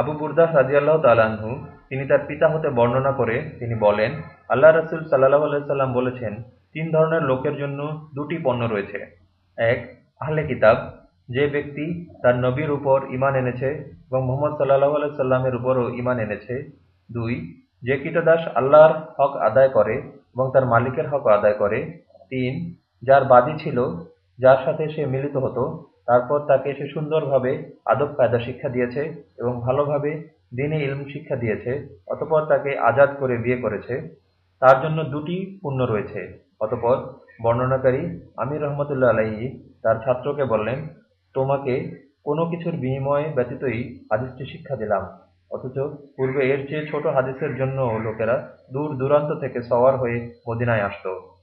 আবু বুরদা রাজিয়াল্লাহ তালাহু তিনি তার পিতা হতে বর্ণনা করে তিনি বলেন আল্লাহ রসুল সাল্লাহ আলাইসাল্লাম বলেছেন, তিন ধরনের লোকের জন্য দুটি পণ্য রয়েছে। এক, আহলে কিতাব, যে ব্যক্তি তার নবীর উপর ইমান এনেছে এবং মোহাম্মদ সাল্লাহ আলাইসাল্লামের উপরও ইমান এনেছে। দুই, যে কীটদাস আল্লাহর হক আদায় করে এবং তার মালিকের হক আদায় করে। তিন, যার বাদী ছিল, যার সাথে সে মিলিত হতো তারপর তাকে সে সুন্দরভাবে আদব কায়দা শিক্ষা দিয়েছে এবং ভালোভাবে দিনে ইলম শিক্ষা দিয়েছে, অতপর তাকে আজাদ করে বিয়ে করেছে। তার জন্য দুটি পুণ্য রয়েছে। অতপর বর্ণনাকারী আমির রহমতুল্লাহ আলাহি তার ছাত্রকে বললেন, তোমাকে কোনো কিছুর বিনিময়ে ব্যতীতই হাদিসটি শিক্ষা দিলাম। অথচ পূর্বে এর চেয়ে ছোট হাদিসের জন্য লোকেরা দূর দূরান্ত থেকে সওয়ার হয়ে মদিনায় আসতো।